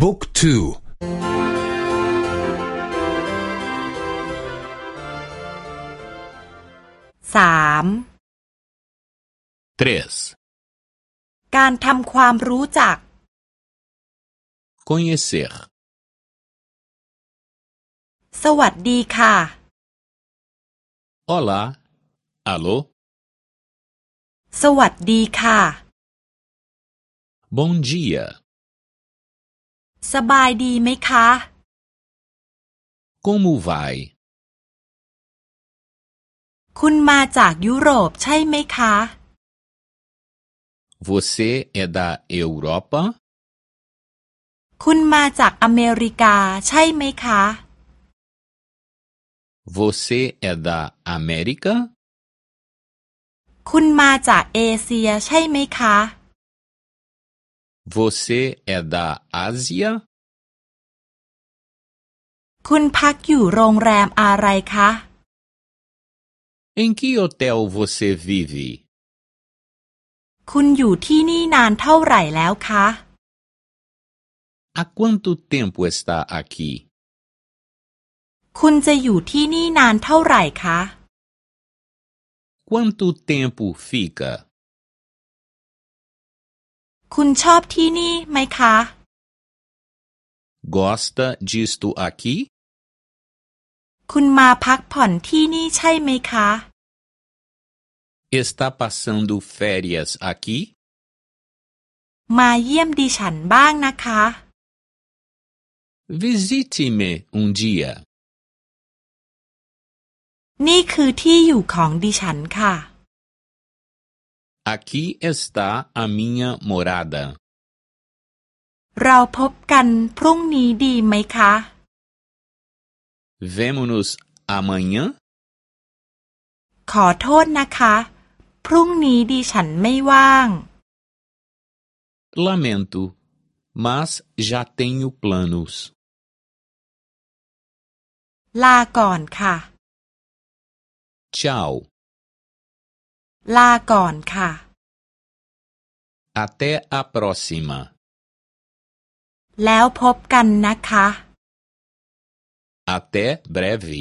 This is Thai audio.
บุ๊กทูสาม três การทำความรู้จัก conhecer สวัสดีค่ะ olá alô สวัสดีค่ะ bom dia สบายดีไหมคะ como vai คุณมาจากยุโรปใช่ไหมคะ você é da Europa คุณมาจากอเมริกาใช่ไหมคะ você é da América คุณมาจากเอเชียใช่ไหมคะ você é da Ásia คุณพักอยู่โรงแรมอะไรคะ em que hotel você vive คุณอยู่ที่นี่นานเท่าไหร่แล้วคะ há quanto tempo está aqui คุณจะอยู่ที่นี่นานเท่าไหร่คะ quanto tempo fica คุณชอบที่นี่ไหมคะ gosta disto aqui คุณมาพักผ่อนที่นี่ใช่ไหมคะ está passando férias aqui มาเยี่ยมดิฉันบ้างนะคะ visite-me um dia นี่คือที่อยู่ของดิฉันค่ะ aqui está a minha morada เราพบกันพรุ่งนี้ดีไหมคะ vemo-nos amanhã ขอโทษนะคะ พรุ่งนี้ดิฉันไม่ว่าง lamento mas já tenho planos ลาก่อนค่ะ tchau ลาก่อนค่ะ até a próxima แล้วพบกันนะคะ até breve